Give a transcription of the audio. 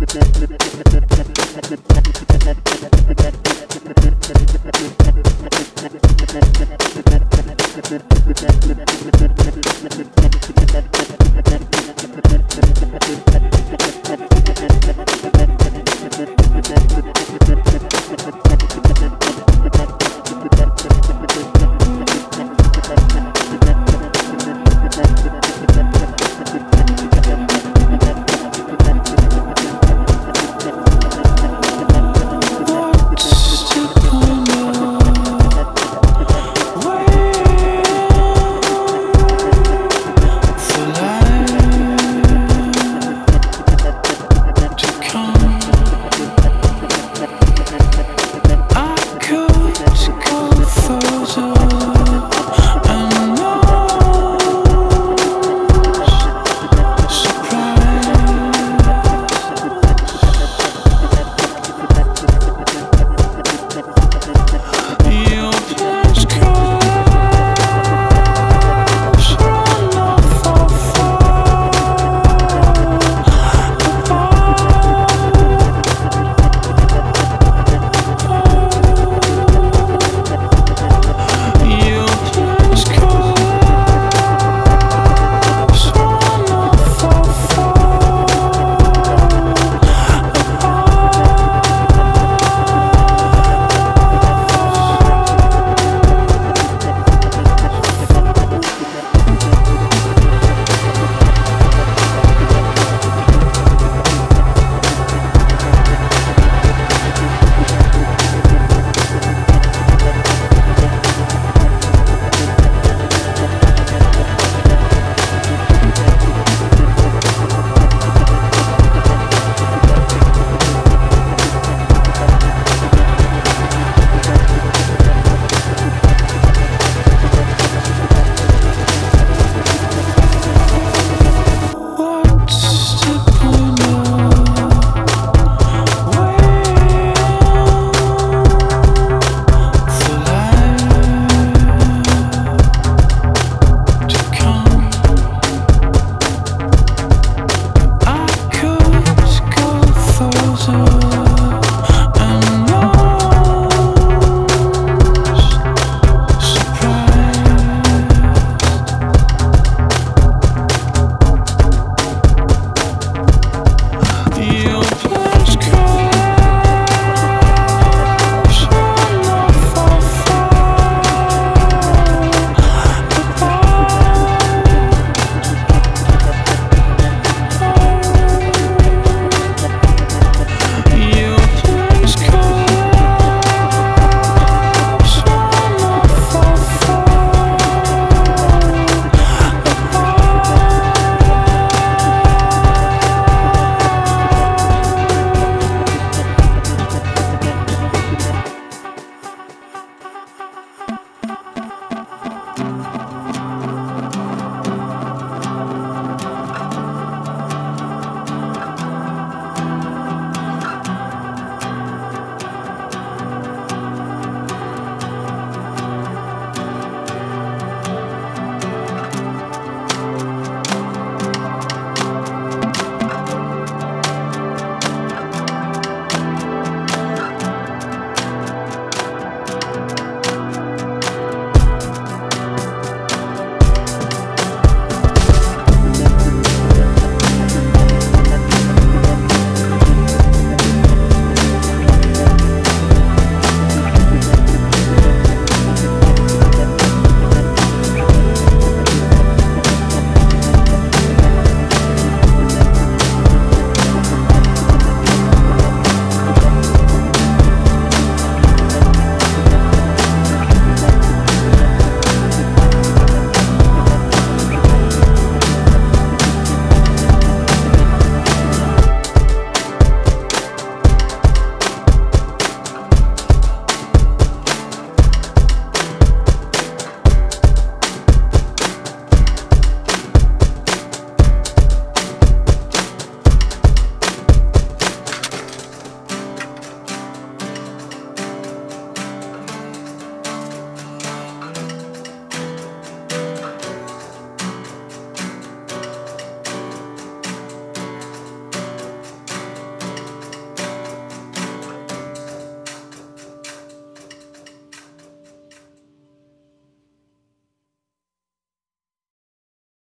the